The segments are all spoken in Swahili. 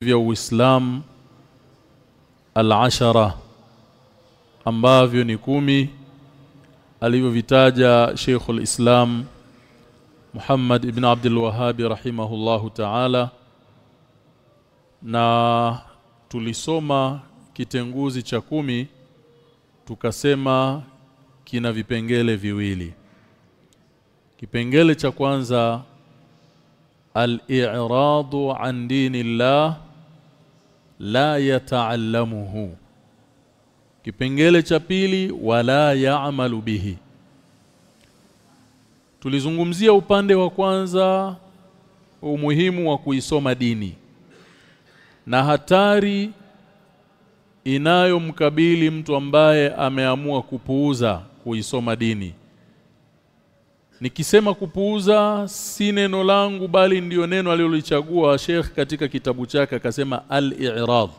vya Uislamu al-ashara ambavyo ni kumi alivyovitaja Sheikhul Islam Muhammad ibn Abdul Wahhab rahimahullahu ta'ala. Na tulisoma kitenguzi cha kumi tukasema kina vipengele viwili. Kipengele cha kwanza al-i'radu an dinillah la yata'allamuhu. Kipengele cha pili wala yaamalu bihi. Tulizungumzia upande wa kwanza umuhimu wa kuisoma dini na hatari inayomkabili mtu ambaye ameamua kupuuza kuisoma dini Nikisema kupuuza si neno langu bali ndiyo neno alilolichagua Sheikh katika kitabu chake akasema al-i'rad.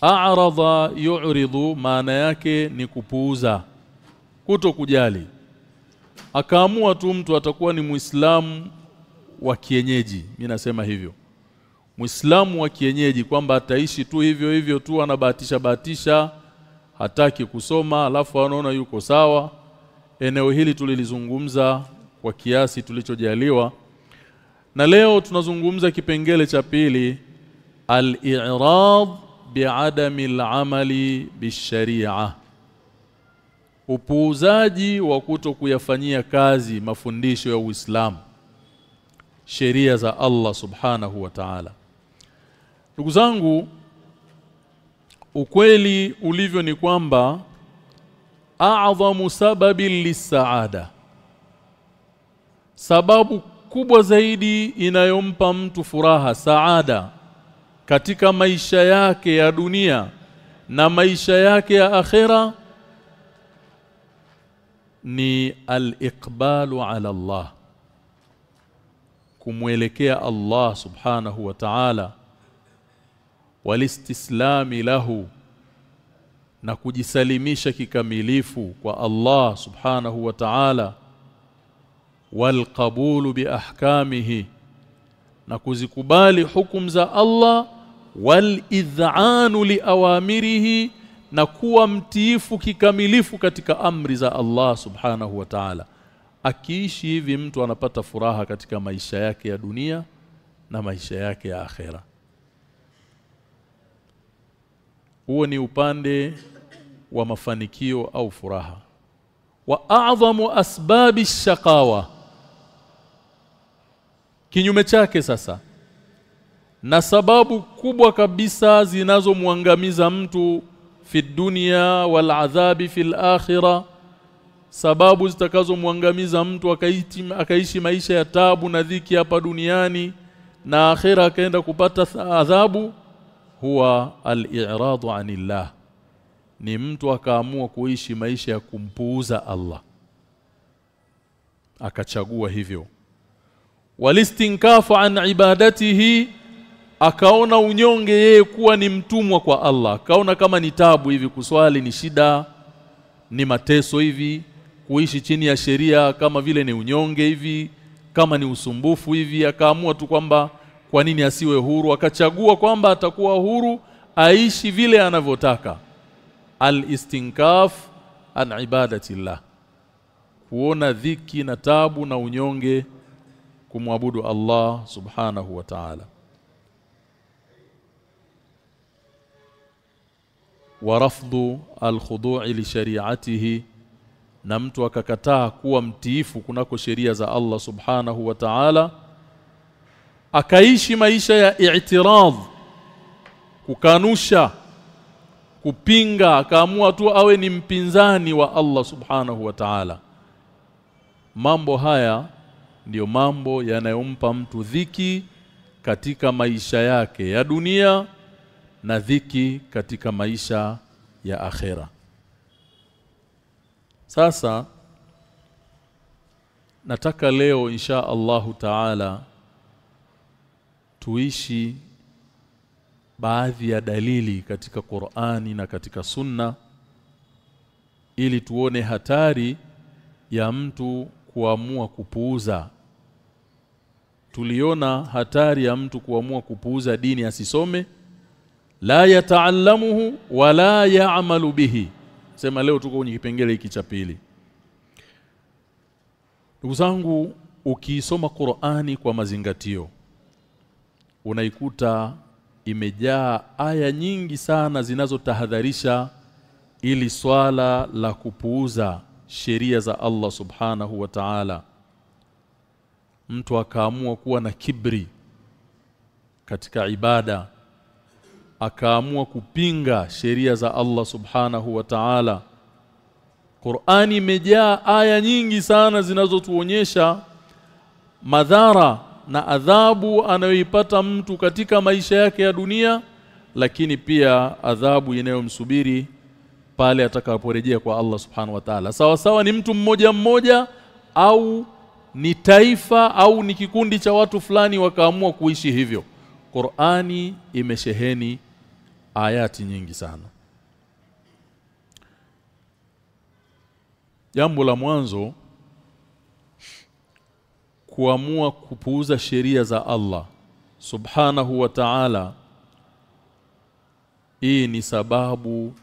A'rada yu'ridu maana yake ni kupuuza kuto kujali. Akaamua tu mtu atakuwa ni Muislamu wa kienyeji. Mimi nasema hivyo. Muislamu wa kienyeji kwamba ataishi tu hivyo hivyo tu anabahatisha bahatisha hataki kusoma alafu anaona yuko sawa eneo hili tulilizungumza kwa kiasi tulichojaliwa. Na leo tunazungumza kipengele cha pili al-i'rad bi'adami al-amali bisharia. Upuuzaji wa kuto kuyafanyia kazi mafundisho ya Uislamu sheria za Allah subhanahu wa ta'ala. Ndugu zangu ukweli ulivyo ni kwamba a'dhamu sababin lisaada sababu kubwa zaidi inayompa mtu furaha saada katika maisha yake ya dunia na maisha yake ya akhera ni al-iqbalu ala Allah kumwelekea Allah subhanahu wa ta'ala walistislami lahu na kujisalimisha kikamilifu kwa Allah subhanahu wa ta'ala walqabulu biahkamihi na kuzikubali hukum za Allah walidhanu liawamirihi na kuwa mtiifu kikamilifu katika amri za Allah subhanahu wa ta'ala. Akiishi hivi mtu anapata furaha katika maisha yake ya dunia na maisha yake ya akhera. Huo ni upande wa mafanikio au furaha. Wa a'dhamu asbabi shaqawa. Kinyume chake sasa. Na sababu kubwa kabisa zinazomwangamiza mtu fi dunia wal adhabi fil akhirah sababu zitakazomwangamiza mtu akaishi akaishi maisha ya tabu na dhiki hapa duniani na akhira akaenda kupata adhabu huwa al-i'radu anillah ni mtu akaamua kuishi maisha ya kumpuuza Allah. Akachagua hivyo. Walistinkafu an ibadatihi akaona unyonge yeye kuwa ni mtumwa kwa Allah. Akaona kama ni tabu hivi kuswali ni shida ni mateso hivi kuishi chini ya sheria kama vile ni unyonge hivi kama ni usumbufu hivi. Akaamua tu kwamba kwa nini asiwe huru. Akachagua kwamba atakuwa huru aishi vile anavyotaka al-istinkaf an ibadatillah. Kuona dhiki na tabu na unyonge kumwabudu Allah subhanahu wa ta'ala. Wa rafdhu al-khudu'i li shari'atihi na mtu akakataa kuwa mtiifu kunako sheria za Allah subhanahu wa ta'ala akaishi maisha ya i'tirad kukanusha kupinga akaamua tu awe ni mpinzani wa Allah subhanahu wa ta'ala. Mambo haya ndiyo mambo yanayompa mtu dhiki katika maisha yake ya dunia na dhiki katika maisha ya akhera. Sasa nataka leo insha Allahu Taala tuishi baadhi ya dalili katika Qur'ani na katika Sunna ili tuone hatari ya mtu kuamua kupuuza. Tuliona hatari ya mtu kuamua kupuuza dini asisome la yataallamuhu wala yaamalu bihi. Sema leo tuko kwenye kipengele hiki cha pili. Ndugu zangu ukiisoma Qur'ani kwa mazingatio unaikuta imejaa aya nyingi sana zinazotahadharisha ili swala la kupuuza sheria za Allah subhanahu wa ta'ala. Mtu akaamua kuwa na kibri katika ibada akaamua kupinga sheria za Allah subhanahu wa ta'ala. Qur'ani imejaa aya nyingi sana zinazotuonyesha madhara na adhabu anayoipata mtu katika maisha yake ya dunia lakini pia adhabu inayomsubiri pale atakaporejea kwa Allah subhanahu wa ta'ala. Sawa sawa ni mtu mmoja mmoja au ni taifa au ni kikundi cha watu fulani wakaamua kuishi hivyo. Qur'ani imesheheni ayati nyingi sana. Jambo la mwanzo kuamua kupuuza sheria za Allah Subhanahu wa Ta'ala hii ni sababu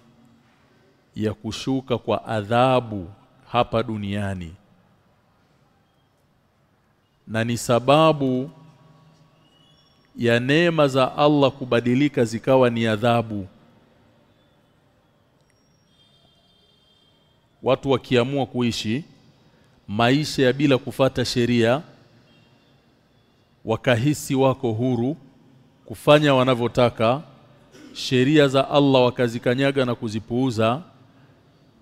ya kushuka kwa adhabu hapa duniani. Na ni sababu ya neema za Allah kubadilika zikawa ni adhabu. Watu wakiamua kuishi maisha ya bila kufata sheria wakahisi wako huru kufanya wanavyotaka sheria za Allah wakazikanyaga na kuzipuuza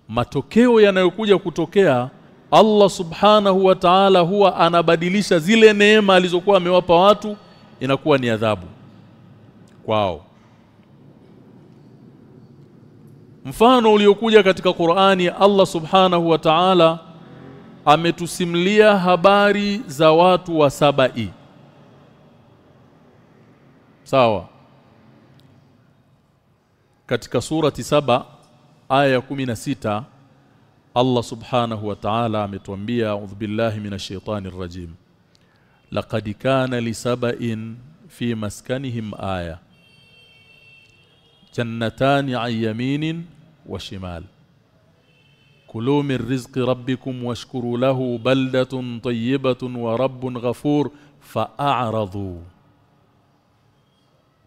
matokeo yanayokuja kutokea Allah subhanahu wa ta'ala huwa anabadilisha zile neema alizokuwa amewapa watu inakuwa ni adhabu kwao Mfano uliokuja katika Qur'ani Allah Subhanahu wa Ta'ala ametusimlia habari za watu wa Sabai. Sawa. Katika surati saba aya ya 16 Allah Subhanahu wa Ta'ala ametuambia a'udhu billahi minash shaitani rrajim. Laqad kana li saba'in fi maskanihim aya. جنتان عن يمين وشمال كلوا من رزق ربكم واشكروا له بلدة طيبة ورب غفور فأعرضوا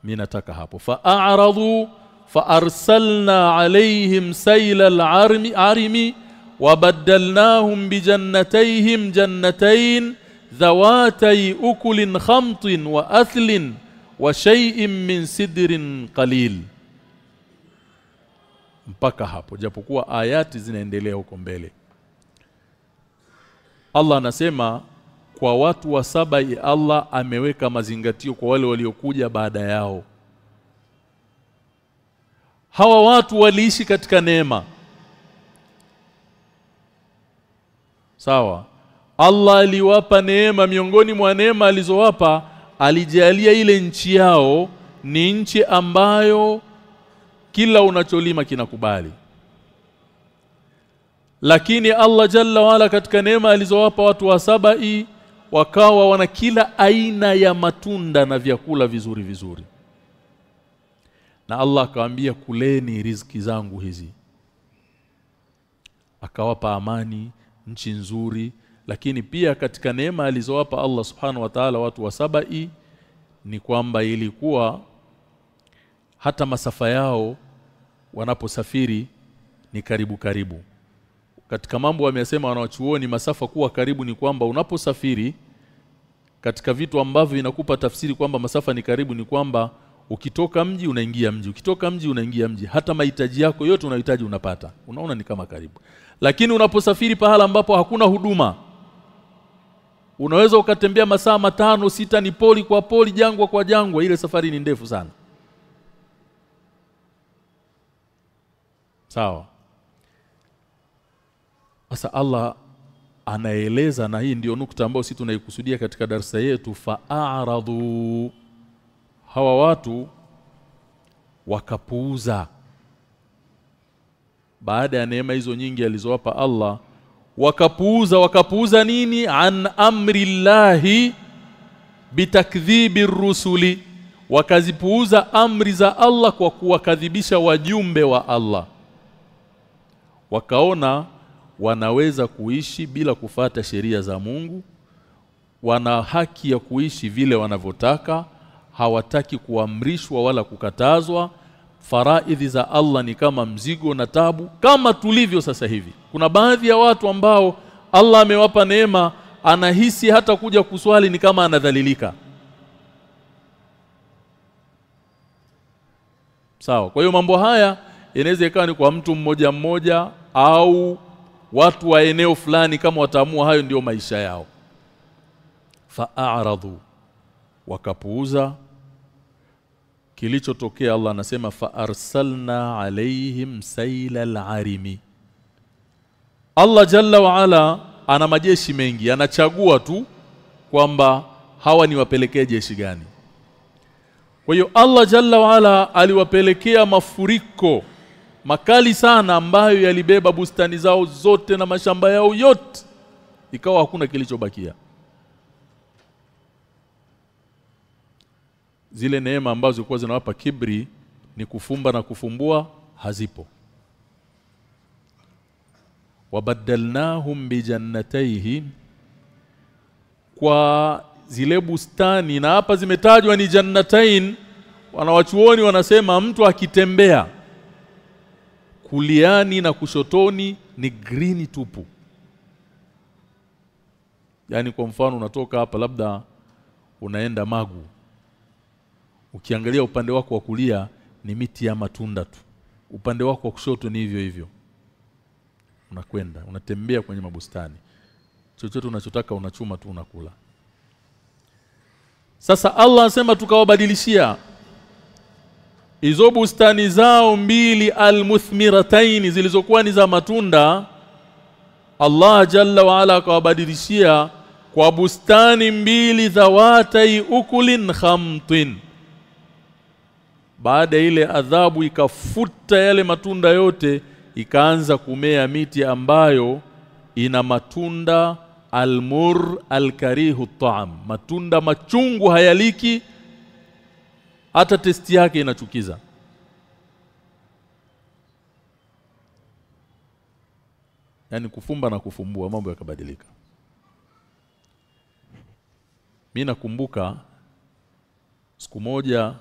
من hapo فأعرضوا فأرسلنا عليهم سيل العرم عرم وبدلناهم بجنتيهم جنتين ذواتي أكل خمط وأثل وشيء من سدر قليل mpaka hapo japokuwa ayati zinaendelea huko mbele Allah anasema kwa watu wa saba Allah ameweka mazingatio kwa wale waliokuja baada yao. Hawa watu waliishi katika neema. Sawa. Allah aliwapa neema miongoni mwa neema alizowapa alijalia ile nchi yao ni nchi ambayo kila unacholima kinakubali. Lakini Allah jalla wala katika neema alizowapa watu wa sabai wakawa wana kila aina ya matunda na vyakula vizuri vizuri. Na Allah akawaambia kuleni riziki zangu hizi. Akawapa amani nchi nzuri lakini pia katika neema alizowapa Allah subhanahu wa ta'ala watu wa sabai ni kwamba ilikuwa hata masafa yao wanaposafiri ni karibu karibu katika mambo wamesema wanaochuoni masafa kuwa karibu ni kwamba unaposafiri katika vitu ambavyo inakupa tafsiri kwamba masafa ni karibu ni kwamba ukitoka mji unaingia mji ukitoka mji unaingia mji. Hata mahitaji yako yote unahitaji unapata. Unaona ni kama karibu. Lakini unaposafiri pahala ambapo hakuna huduma unaweza ukatembea masaa matano sita ni poli kwa poli jangwa kwa jangwa. Ile safari ni ndefu sana. Sawa sasa Allah anaeleza na hii ndiyo nukta ambayo sisi tunaikusudia katika darsa yetu faaradhu hawa watu wakapuuza. Baada ya neema hizo nyingi alizowapa Allah wakapuuza wakapuuza nini? An amri llahi bitakdhibi rusuli. Wakazipuuza amri za Allah kwa kuwakadhibisha wajumbe wa Allah. Wakaona wanaweza kuishi bila kufata sheria za Mungu wana haki ya kuishi vile wanavyotaka hawataki kuamrishwa wala kukatazwa. Faraidhi za Allah ni kama mzigo na tabu kama tulivyo sasa hivi. Kuna baadhi ya watu ambao Allah amewapa neema anahisi hata kuja kuswali ni kama anadhalilika. Sawa kwa hiyo mambo haya inaweza ikawa ni kwa mtu mmoja mmoja au watu wa eneo fulani kama wataamua hayo ndiyo maisha yao. Fa'aradhu wakapuuza. Kilichotokea Allah anasema fa arsalna alaihim sailal arimi Allah jalla wa ala ana majeshi mengi anachagua tu kwamba hawa ni wapelekee jeshi gani. Kwa hiyo Allah jalla wa ala aliwapelekea mafuriko makali sana ambayo yalibeba bustani zao zote na mashamba yao yote. Ikawa hakuna kilichobakia. Zile neema ambazo zilikuwa zinawapa kibri ni kufumba na kufumbua hazipo. Wabadalnahum bijannatayhi kwa zile bustani na hapa zimetajwa ni jannatain wanawachuoni wanasema mtu akitembea kuliani na kushotoni ni green tupu. Yaani kwa mfano unatoka hapa labda unaenda Magu. Ukiangalia upande wako wa kulia ni miti ya matunda tu. Upande wako wa kushoto ni hivyo hivyo. Unakwenda unatembea kwenye mabustani. Chochote unachotaka unachuma tu unakula. Sasa Allah anasema tukawabadilishia hizo bustani zao mbili almuthmirataini zilizokuwa ni za matunda Allah jalla wa ala akawabadilishia kwa bustani mbili za watai ukulin khamtin. Baada ile adhabu ikafuta yale matunda yote ikaanza kumea miti ambayo ina matunda almur alkarihu ta'am matunda machungu hayaliki hata testi yake inachukiza. Yani kufumba na kufumbua mambo yakabadilika. Mimi nakumbuka siku moja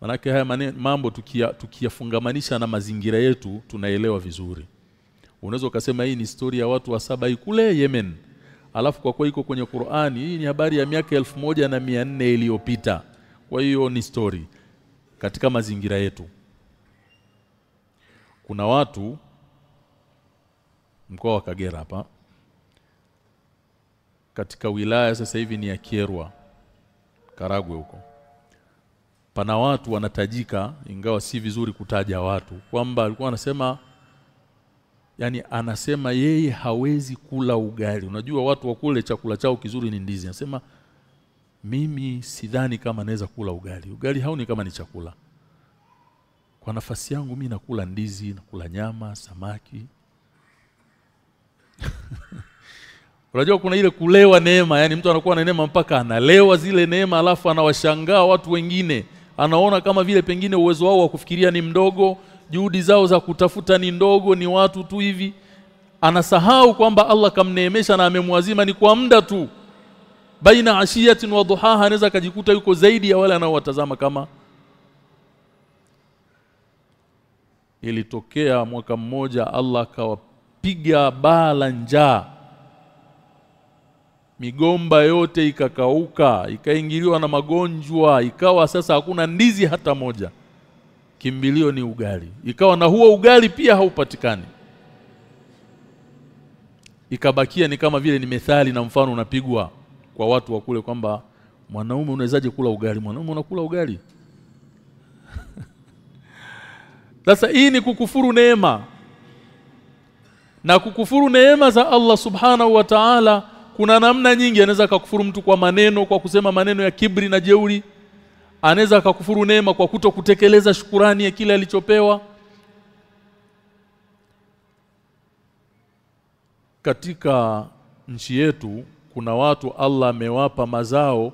manake haya mani, mambo tukiyafungamanisha tukia na mazingira yetu tunaelewa vizuri. Unaweza ukasema hii ni historia ya watu wa saba kule Yemen. Alafu kwa kuwa iko kwenye Qur'ani hii ni habari ya miaka elfu moja na nne iliyopita kwa hiyo ni story katika mazingira yetu. Kuna watu mkoa wa Kagera hapa katika wilaya sasa hivi ni ya Kierwa Karagwe huko. Pana watu wanatajika ingawa si vizuri kutaja watu kwamba alikuwa anasema yani anasema yeye hawezi kula ugali. Unajua watu wa kule chakula chao kizuri ni ndizi. Anasema mimi sidhani kama naweza kula ugali ugali hauni kama ni chakula kwa nafasi yangu mimi nakula ndizi nakula nyama samaki Unajua kuna ile kulewa neema, yani mtu anakuwa na neema mpaka analewa zile neema alafu anawashangaa watu wengine. Anaona kama vile pengine uwezo wao wa kufikiria ni mdogo, juhudi zao za kutafuta ni ndogo, ni watu tu hivi. Anasahau kwamba Allah kamneemesha na amemwazima ni kwa muda tu. Baina ashiyatin wa duhaha anaweza akajikuta yuko zaidi ya wale anaowatazama kama ilitokea mwaka mmoja Allah akawapiga baa la njaa. Migomba yote ikakauka ikaingiliwa na magonjwa ikawa sasa hakuna ndizi hata moja. Kimbilio ni ugali. Ikawa na huo ugali pia haupatikani. Ikabakia ni kama vile ni methali na mfano unapigwa kwa watu wa kule kwamba mwanaume unawezaje kula ugali? Mwanaume unakula ugali? Sasa hii ni kukufuru neema. Na kukufuru neema za Allah subhanahu wa ta'ala kuna namna nyingi anaweza akakufuru mtu kwa maneno kwa kusema maneno ya kibri na jeuri. Anaweza akakufuru neema kwa kuto kutekeleza shukurani ya kile alichopewa. Katika nchi yetu kuna watu Allah amewapa mazao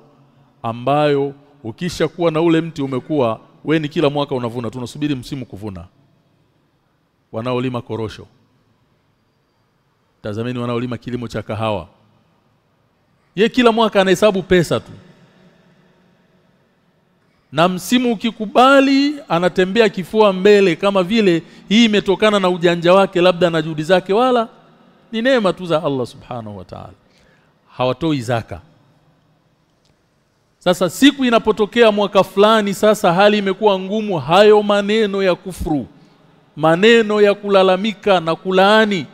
ambayo ukisha kuwa na ule mti umekuwa we ni kila mwaka unavuna tunasubiri msimu kuvuna. Wanaolima korosho. Tazameni wanaolima kilimo cha kahawa. Ye kila mwaka anahesabu pesa tu. Na msimu ukikubali anatembea kifua mbele kama vile hii imetokana na ujanja wake labda na juhudi zake wala ni neema tu za Allah subhanahu wa ta'ala hawatoi zaka. Sasa siku inapotokea mwaka fulani sasa hali imekuwa ngumu hayo maneno ya kufuru maneno ya kulalamika na kulaani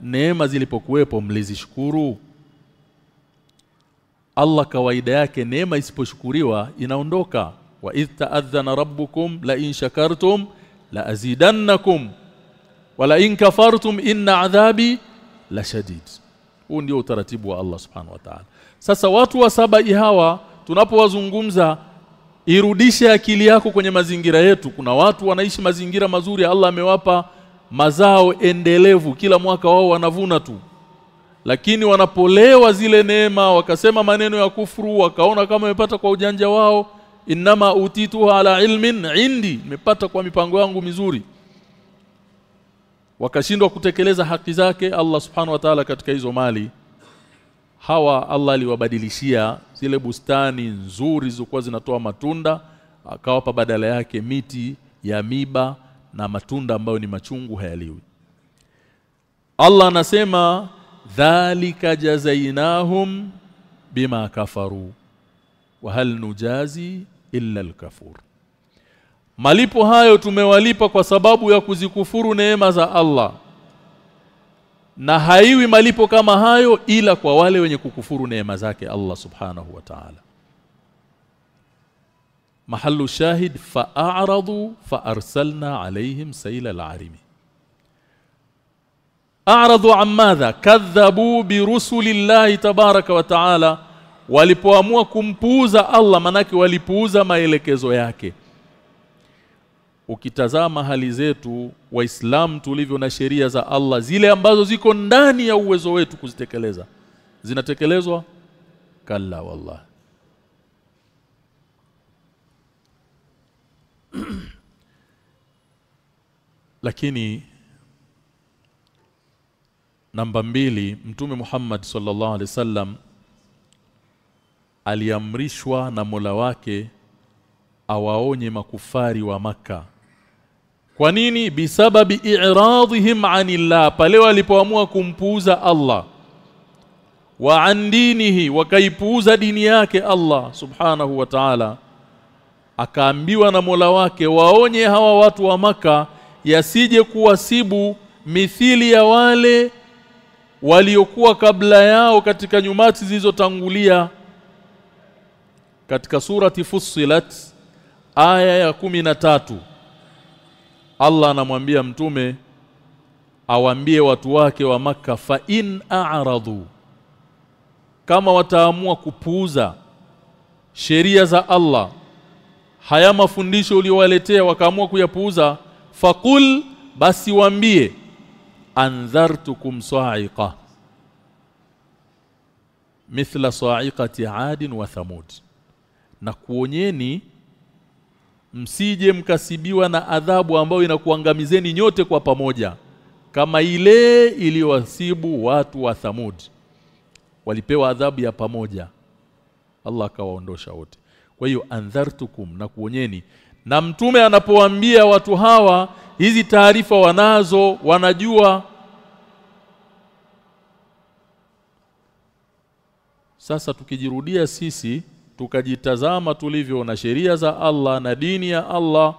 neema zilipokuwepo mlizishukuru. Allah kawaida yake neema isiposhukuriwa inaondoka. Wa idh rabbukum la in shakartum la azidannakum wala in kafartum inna adhabi la shadid huu ndio utaratibu wa Allah subhanahu wa ta'ala. Sasa watu wa saba hawa tunapowazungumza irudishe akili yako kwenye mazingira yetu. Kuna watu wanaishi mazingira mazuri Allah amewapa mazao endelevu. Kila mwaka wao wanavuna tu. Lakini wanapolewa zile neema wakasema maneno ya kufuru wakaona kama wamepata kwa ujanja wao inama utitu ala ilmin indi. Nimepata kwa mipango yangu mizuri wakashindwa kutekeleza haki zake Allah subhanahu wa ta'ala katika hizo mali hawa Allah aliwabadilishia zile bustani nzuri zilizokuwa zinatoa matunda akawapa badala yake miti ya miba na matunda ambayo ni machungu hayaliwi. Allah anasema dhalika jazainahum bima kafaru wa hal nujazi illa al-kafur malipo hayo tumewalipa kwa sababu ya kuzikufuru neema za Allah. Na haiwi malipo kama hayo ila kwa wale wenye kukufuru neema zake Allah subhanahu wa ta'ala. Mahallu shahid fa'aradu fa'arsalna alaihim sayla al'arimi. A'radu an madha? Kadhabu bi rusulillahi tabaraka wa ta'ala. Walipoamua kumpuuza Allah manake walipuuza maelekezo yake ukitazama hali zetu waislamu tulivyo na sheria za Allah zile ambazo ziko ndani ya uwezo wetu kuzitekeleza zinatekelezwa? Kalla wallah lakini namba mbili mtume Muhammad sallallahu alaihi wasallam aliamrishwa na Mola wake awaonye makufari wa maka kwa nini? Bisababi i'radhihim anillah pale walipoamua kumpuuza Allah. Wa an dinihi wakaipuuza dini yake Allah subhanahu wa ta'ala. Akaambiwa na Mola wake waonye hawa watu wa maka yasije kuwasibu mithili ya wale waliokuwa kabla yao katika nyumati zilizotangulia. Katika surati Fussilat aya ya kumi na tatu Allah anamwambia mtume awambie watu wake wa maka fa in a'radu. Kama wataamua kupuuza sheria za Allah haya mafundisho uliowaletea wakaamua kuyapuuza fakul basi waambie anzartukum sa'iqa mithla sa'iqati 'adin wa thamud. Na kuonyeni msije mkasibiwa na adhabu ambayo inakuangamizeni nyote kwa pamoja kama ile iliyowasibu watu wa Thamud. Walipewa adhabu ya pamoja. Allah akawaondosha wote. Kwa hiyo andhartukum na kuonyeni. Na mtume anapowaambia watu hawa hizi taarifa wanazo wanajua. Sasa tukijirudia sisi tukajitazama tulivyo na sheria za Allah na dini ya Allah.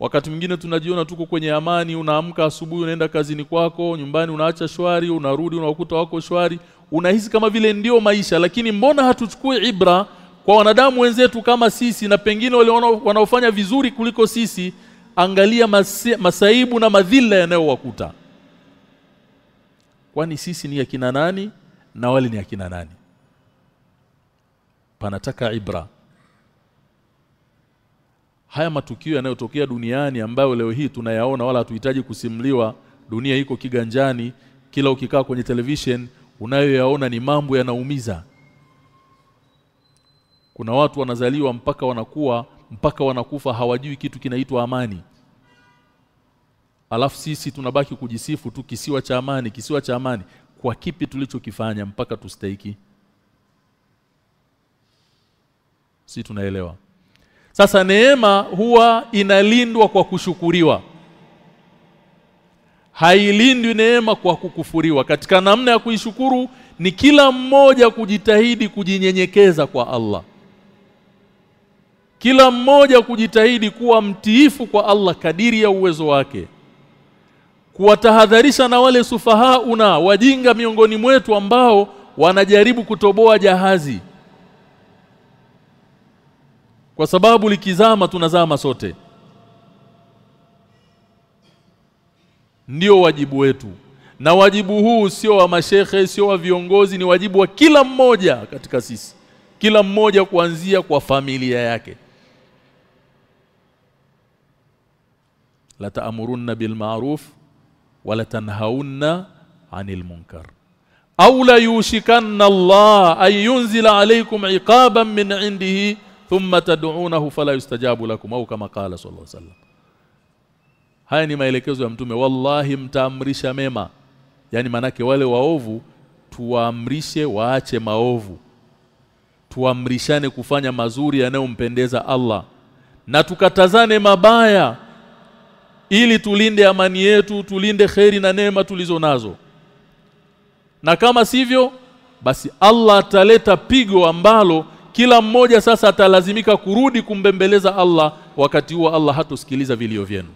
Wakati mwingine tunajiona tuko kwenye amani unaamka asubuhi unaenda kazini kwako nyumbani unaacha shwari unarudi unakuta wako shwari. Unahisi kama vile ndio maisha lakini mbona hatuchukui ibra kwa wanadamu wenzetu kama sisi na pengine wale wanaofanya vizuri kuliko sisi? Angalia masi, masaibu na madhila yanayowakuta. Kwani sisi ni akina nani na wale ni akina nani panataka ibra. Haya matukio yanayotokea duniani ambayo leo hii tunayaona wala hatuhitaji kusimliwa dunia iko kiganjani kila ukikaa kwenye television unayoyaona ni mambo yanaumiza. Kuna watu wanazaliwa mpaka wanakuwa mpaka wanakufa hawajui kitu kinaitwa amani. Alafu sisi tunabaki kujisifu tu kisiwa cha amani kisiwa cha amani. Kwa kipi tulichokifanya mpaka tustahiki si tunaelewa. Sasa neema huwa inalindwa kwa kushukuriwa. Hailindwi neema kwa kukufuriwa. Katika namna ya kuishukuru ni kila mmoja kujitahidi kujinyenyekeza kwa Allah. Kila mmoja kujitahidi kuwa mtiifu kwa Allah kadiri ya uwezo wake. Kuwatahadharisha na wale sufahauna wajinga miongoni mwetu ambao wanajaribu kutoboa jahazi kwa sababu likizama tunazama sote. Ndio wajibu wetu. Na wajibu huu sio wa mashehe sio wa viongozi ni wajibu wa kila mmoja katika sisi. Kila mmoja kuanzia kwa familia yake. La ta'murunna bil ma'ruf wa la tanhaunna 'anil munkar. Aw la yushikanna Allah ay yunzila alaykum 'iqaban min 'indihi thumma tad'unahu fala yustajabu lakum au kama qala sallallahu alayhi wasallam. Haya ni maelekezo ya mtume wallahi mtaamrisha mema. Yani manake wale waovu tuwaamrishe waache maovu. Tuamrishane kufanya mazuri yanayompendeza Allah. Na tukatazane mabaya ili tulinde amani yetu tulinde kheri na neema tulizo nazo. Na kama sivyo basi Allah ataleta pigo ambalo kila mmoja sasa atalazimika kurudi kumbembeleza Allah wakati huo Allah hatusikiliza vilio vyenu.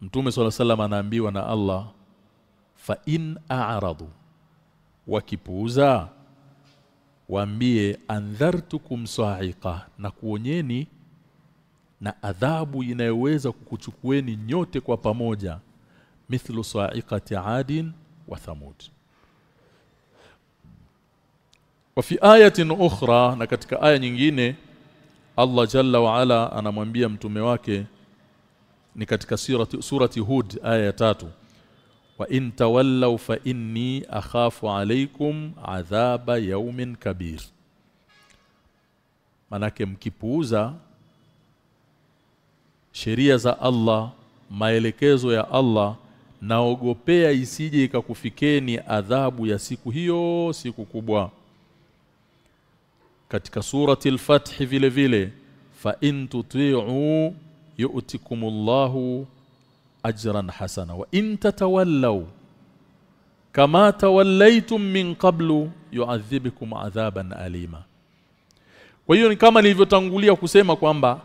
Mtume swalla sallam anaambiwa na Allah fa in a'radu wakipuuza waambie andhartukum sa'iqa na kuonyeni na adhabu inayoweza kukuchukueni nyote kwa pamoja mithlu sa'iqati 'adin wa thamud. Wa fi ayatin ukhra na katika aya nyingine Allah jalla wa ala anamwambia mtume wake ni katika surati, surati Hud aya ya tatu wa in tawallaw fa inni akhafu alaykum adhaba yawmin kabir. Manake mkipuuza sheria za Allah maelekezo ya Allah naogopea isije ikakufikeni adhabu ya siku hiyo siku kubwa. Katika surati al-fath vile vile fa in tuti'u yu'tikumullahu ajran hasana wa in tatawallaw kama tawallaytum min qablu yu'adhibukum adhaban alima. Kwa hiyo ni kama nilivyotangulia kusema kwamba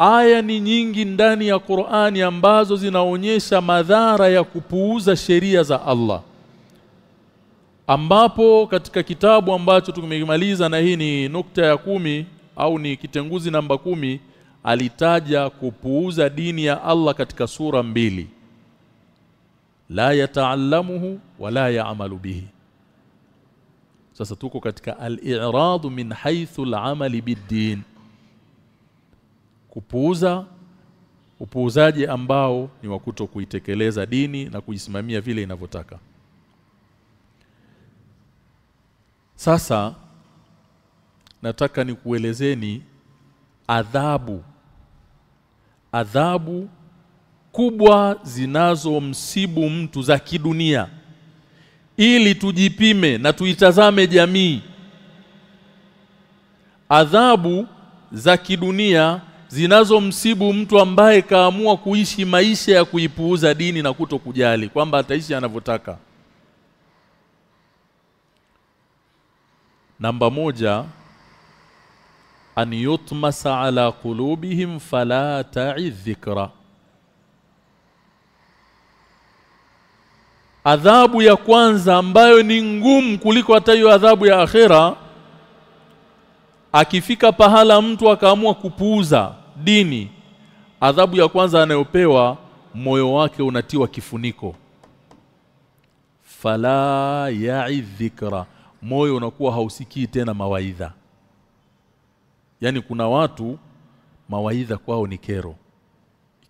aya ni nyingi ndani ya Qur'ani ambazo zinaonyesha madhara ya kupuuza sheria za Allah. Ambapo katika kitabu ambacho tumemaliza na hii ni nukta ya kumi au ni kitenguzi namba kumi alitaja kupuuza dini ya Allah katika sura mbili. La yataallamuhu wala yaamalu bihi. Sasa tuko katika al-i'rad min haythu al-amali bid-din kupuuza upuuzaji ambao ni wa kuto kuitekeleza dini na kujisimamia vile inavyotaka. Sasa nataka nikuelezeni adhabu. Adhabu kubwa zinazomsibu mtu za kidunia. Ili tujipime na tuitazame jamii. Adhabu za kidunia zinazomsibu mtu ambaye kaamua kuishi maisha ya kuipuuza dini na kuto kujali kwamba ataishi anavyotaka. Namba moja an yutmasa ala qulubihim fala ta'i dhikra. Adhabu ya kwanza ambayo ni ngumu kuliko hata hiyo adhabu ya akhera akifika pahala mtu akaamua kupuuza dini adhabu ya kwanza anayopewa moyo wake unatiwa kifuniko. Fala ya'i dhikra moyo unakuwa hausikii tena mawaidha. Yani kuna watu mawaidha kwao ni kero.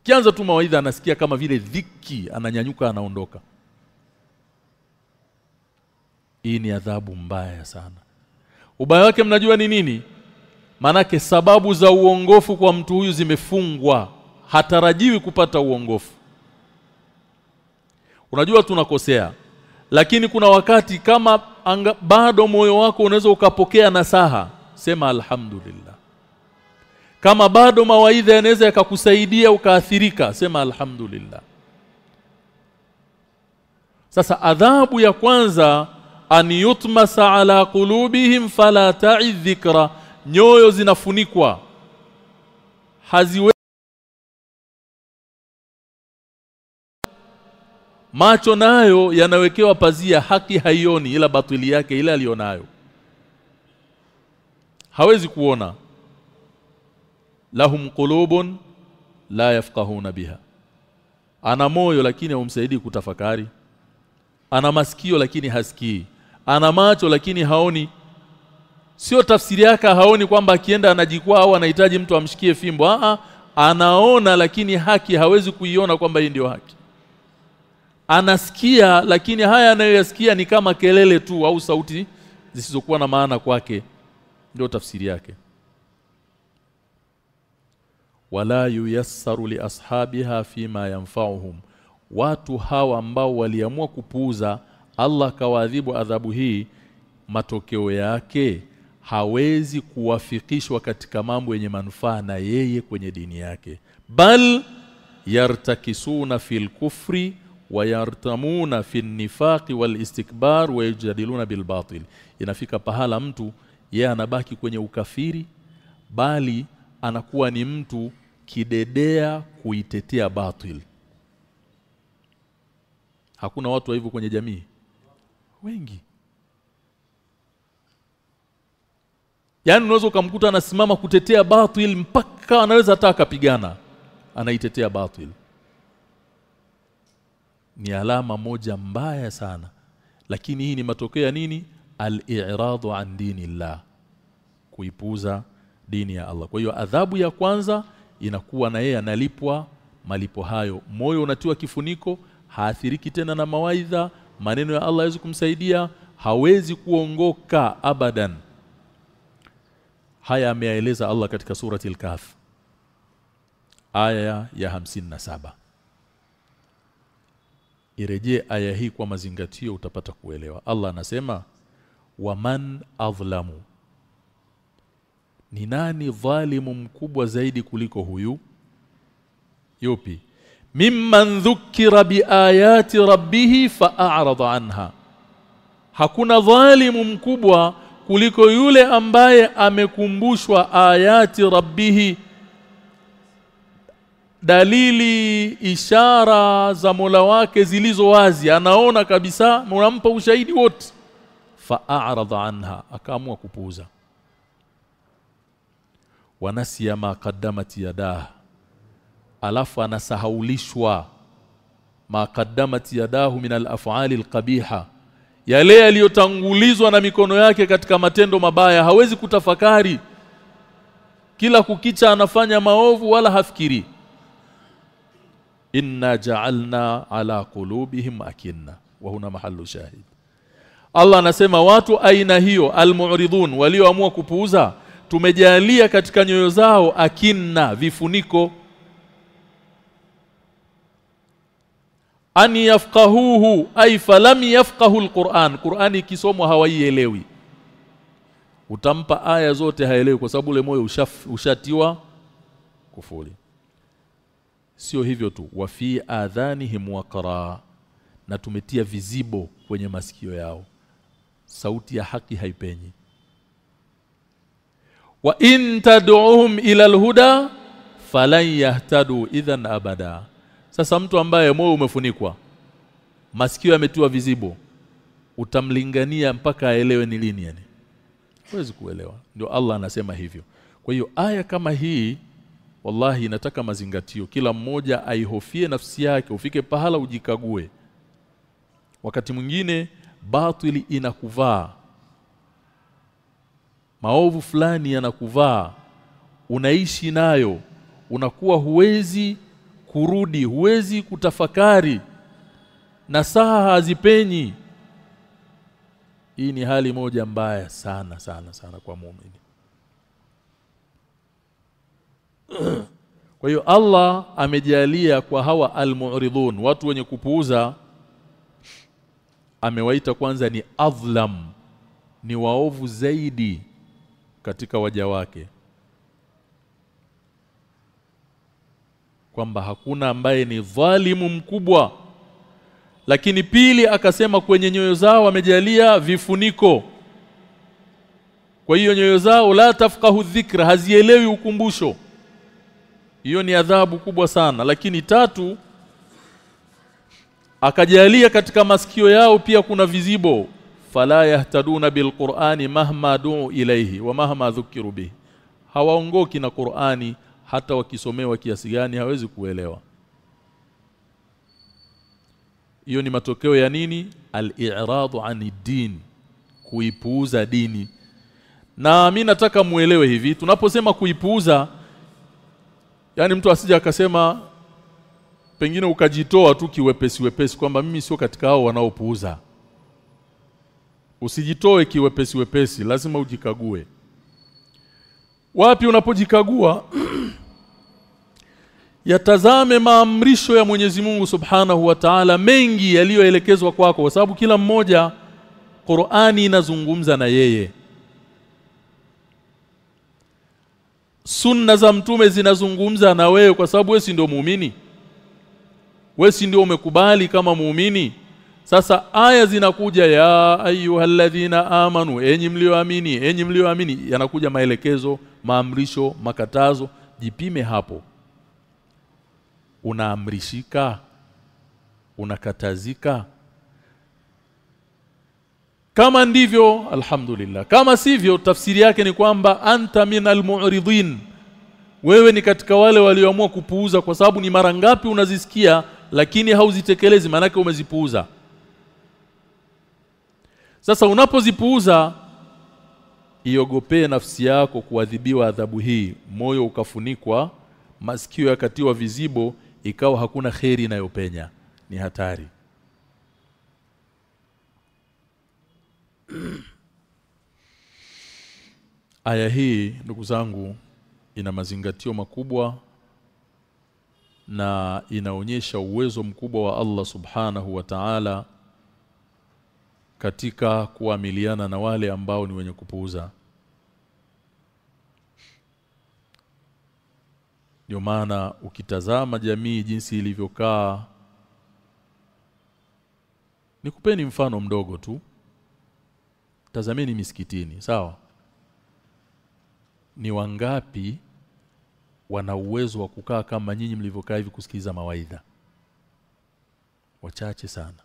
Kianza tu mawaidha anasikia kama vile dhiki ananyanyuka anaondoka. Hii ni adhabu mbaya sana. Ubaya wake mnajua ni nini manake sababu za uongofu kwa mtu huyu zimefungwa. Hatarajiwi kupata uongofu. Unajua tunakosea lakini kuna wakati kama anga, bado moyo wako unaweza ukapokea nasaha sema alhamdulillah. Kama bado mawaidha yanaweza yakakusaidia ukaathirika sema alhamdulillah. Sasa adhabu ya kwanza an yutmasa ala qulubihim fala ta'i dhikra nyoyo zinafunikwa. Haziwe macho nayo yanawekewa pazia haki haioni ila batili yake ile alionayo. Hawezi kuona. Lahum qulubun la yafqahuna biha. Ana moyo lakini haumsaidii kutafakari. Ana masikio lakini hasikii. Ana macho lakini haoni sio tafsiri yake haoni kwamba akienda anajikwaa au anahitaji mtu amshikie fimbo. A anaona lakini haki hawezi kuiona kwamba hii ndio haki. Anasikia lakini haya anayoyasikia ni kama kelele tu au sauti zisizokuwa na maana kwake. Ndio tafsiri yake. Wala yuyassaru li ashabiha fima yanfa'uhum. Watu hawa ambao waliamua kupuuza Allah kawaadhibu adhabu hii matokeo yake hawezi kuwafikishwa katika mambo yenye manufaa na yeye kwenye dini yake. Bal yartakisuna fil kufri wayartamuna fil nifaqi wal istikbar wayajadiluna bil batil. Inafika pahala mtu yeye anabaki kwenye ukafiri bali anakuwa ni mtu kidedea kuitetea batil. Hakuna watu wa hivyo kwenye jamii. Wengi Yaani unaweza ukamkuta anasimama kutetea batil mpaka anaweza hata akapigana. Anaitetea batil. Ni alama moja mbaya sana. Lakini hii ni matokeo ya nini? Al-i'radu an dinillah. Kuipuza dini ya Allah. Kwa hiyo adhabu ya kwanza inakuwa na yeye analipwa malipo hayo. Moyo unatiwa kifuniko haathiriki tena na mawaidha maneno ya Allah hawezi kumsaidia hawezi kuongoka abadan haya ameyaeleza Allah katika surati al-Kahf. Aya ya 57 irejee aya hii kwa mazingatio utapata kuelewa. Allah anasema waman adhlamu. Ni nani dhalimu mkubwa zaidi kuliko huyu? Yupi? Mimman dhukira biayati rabbih fa'arada anha. Hakuna dhalimu mkubwa kuliko yule ambaye amekumbushwa ayati rabbihi. Dalili ishara za Mola wake zilizo wazi. Anaona kabisa mnampa ushahidi wote. Fa'arada anha akaamua kupuuza. Wanasiya ma qaddamat yadah alafu anasahaulishwa ma qaddamat yadahu min al-af'ali al-qabiha yale yaliyotangulizwa na mikono yake katika matendo mabaya hawezi kutafakari. Kila kukicha anafanya maovu wala hafikiri. Inna ja'alna ala qulubihim akinna wa huna mahallu shahid. Allah anasema watu aina hiyo almu'ridun walioamua kupuuza tumejalia katika nyoyo zao akinna vifuniko an yafqahuhu ay falam yafqahu alquran. Qurani ikisomwa hawaielewi. Utampa aya zote haelewi kwa sababu ule moyo ushatiwa kufuli. Sio hivyo tu wa fi adhanihim waqra na tumetia vizibo kwenye masikio yao. Sauti ya haki haipenyi. Wa in tad'uhum ila alhuda falan yahtadu idhan abada sasa mtu ambaye moyo umefunikwa masikio yametiwa vizibo utamlingania mpaka aelewe ni lini yani. Huwezi kuelewa. Ndio Allah anasema hivyo. Kwa hiyo aya kama hii wallahi inataka mazingatio. Kila mmoja aihofie nafsi yake ufike pahala ujikague. Wakati mwingine batili inakuvaa. Maovu fulani yanakuvaa. Unaishi nayo. Unakuwa huwezi kurudi huwezi kutafakari. Na saa hazipenyi. Hii ni hali moja mbaya sana sana sana kwa muumini. Kwa hiyo Allah amejalia kwa hawa almuridhun watu wenye kupuuza amewaita kwanza ni adhlam ni waovu zaidi katika waja wake kwamba hakuna ambaye ni dhalimu mkubwa. Lakini pili akasema kwenye nyoyo zao wamejalia vifuniko. Kwa hiyo nyoyo zao la tafqahu dhikra hazielewi ukumbusho. Hiyo ni adhabu kubwa sana. Lakini tatu akajalia katika masikio yao pia kuna vizibo. Fala yahtaduna bilqur'ani mahma du'u ilayhi wa mahma dhukiru bihi. Hawaongoki na Qur'ani hata wakisomewa kiasi gani hawezi kuelewa. Hiyo ni matokeo ya nini? Al-i'radu ani din kuipuuza dini. Na mimi nataka muelewe hivi tunaposema kuipuuza yani mtu asije akasema pengine ukajitoa tu kiwepesi wepesi kwamba mimi sio katika hao wanaopuuza. Usijitoe kiwepesi wepesi lazima ujikague wapi unapojikagua yatazame maamrisho ya Mwenyezi Mungu Subhanahu wa Ta'ala mengi yaliyoelekezwa kwako kwa sababu kila mmoja Qur'ani inazungumza na yeye. Sunna za mtume zinazungumza na wewe kwa sababu wewe si ndio muumini? Wewe si ndio umekubali kama muumini? Sasa aya zinakuja ya ayyuhalladhina amanu enyi mlioamini enyi mlioamini yanakuja maelekezo maamrisho makatazo jipime hapo. Unaamrishika? Unakatazika? Kama ndivyo alhamdulillah. Kama sivyo tafsiri yake ni kwamba anta minal mu'ridin. Wewe ni katika wale walioamua kupuuza kwa sababu ni mara ngapi unazisikia lakini hauzitekelezi maanake umezipuuza. Sasa unapozipuuza iogopee nafsi yako kuadhibiwa adhabu hii. Moyo ukafunikwa masikio yakatiwa vizibo ikawa hakuna kheri inayopenya. Ni hatari. Aya hii ndugu zangu ina mazingatio makubwa na inaonyesha uwezo mkubwa wa Allah subhanahu wa ta'ala katika kuamiliana na wale ambao ni wenye kupuuza. Ndio maana ukitazama jamii jinsi ilivyokaa nikupeni mfano mdogo tu. Tazameni misikitini sawa? Ni wangapi wana uwezo wa kukaa kama nyinyi mlivyokaa hivi kusikiliza mawaidha? Wachache sana.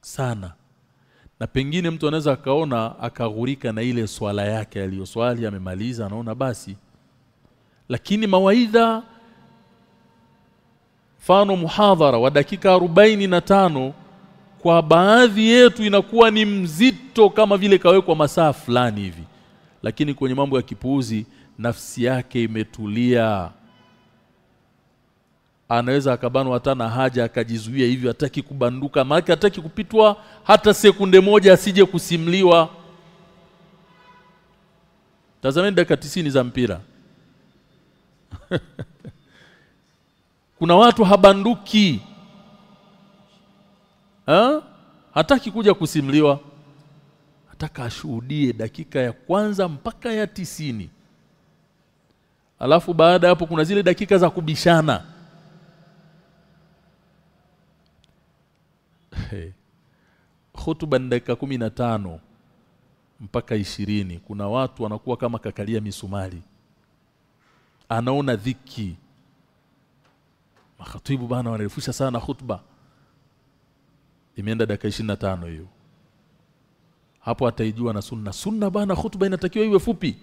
Sana na pengine mtu anaweza akaona akaghurika na ile swala yake aliyoswali amemaliza anaona basi. Lakini mawaidha mfano muhadhara wa dakika arobaini na tano kwa baadhi yetu inakuwa ni mzito kama vile kawekwa masaa fulani hivi. Lakini kwenye mambo ya kipuuzi nafsi yake imetulia anaweza akabanwa hata na haja akajizuia hivyo hataki kubanduka. Maana hataki kupitwa hata sekunde moja asije kusimliwa. Tazameni dakika tisini za mpira. Kuna watu habanduki. Ha? hataki kuja kusimliwa. Hataka ashuhudie dakika ya kwanza mpaka ya tisini. Alafu baada hapo kuna zile dakika za kubishana hey. hutuba ni dakika kumi na tano mpaka ishirini kuna watu wanakuwa kama kakalia misumari. Anaona dhiki. Makhatibu bana wanarefusha sana khutba imeenda dakika 25 hiyo. Hapo ataijua na sunna. Sunna bana khutba inatakiwa iwe fupi.